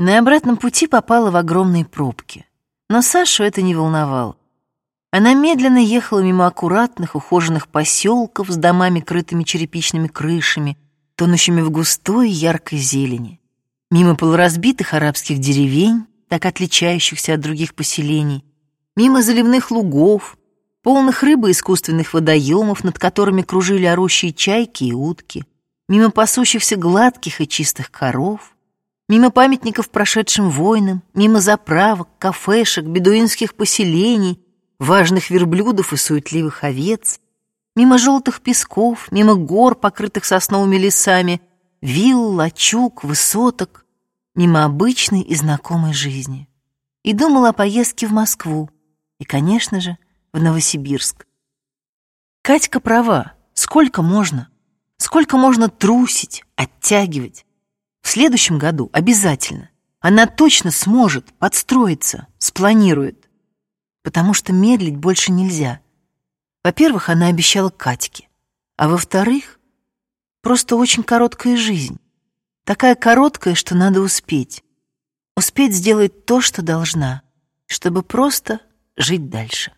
На обратном пути попала в огромные пробки. Но Сашу это не волновало. Она медленно ехала мимо аккуратных, ухоженных поселков с домами, крытыми черепичными крышами, тонущими в густой яркой зелени, мимо полуразбитых арабских деревень, так отличающихся от других поселений, мимо заливных лугов, полных рыбы искусственных водоемов, над которыми кружили орущие чайки и утки, мимо пасущихся гладких и чистых коров, мимо памятников прошедшим войнам, мимо заправок, кафешек, бедуинских поселений, важных верблюдов и суетливых овец, мимо желтых песков, мимо гор, покрытых сосновыми лесами, вилл, лачуг, высоток, мимо обычной и знакомой жизни. И думала о поездке в Москву и, конечно же, в Новосибирск. Катька права, сколько можно? Сколько можно трусить, оттягивать? В следующем году обязательно. Она точно сможет подстроиться, спланирует. Потому что медлить больше нельзя. Во-первых, она обещала Катьке. А во-вторых, просто очень короткая жизнь. Такая короткая, что надо успеть. Успеть сделать то, что должна, чтобы просто жить дальше.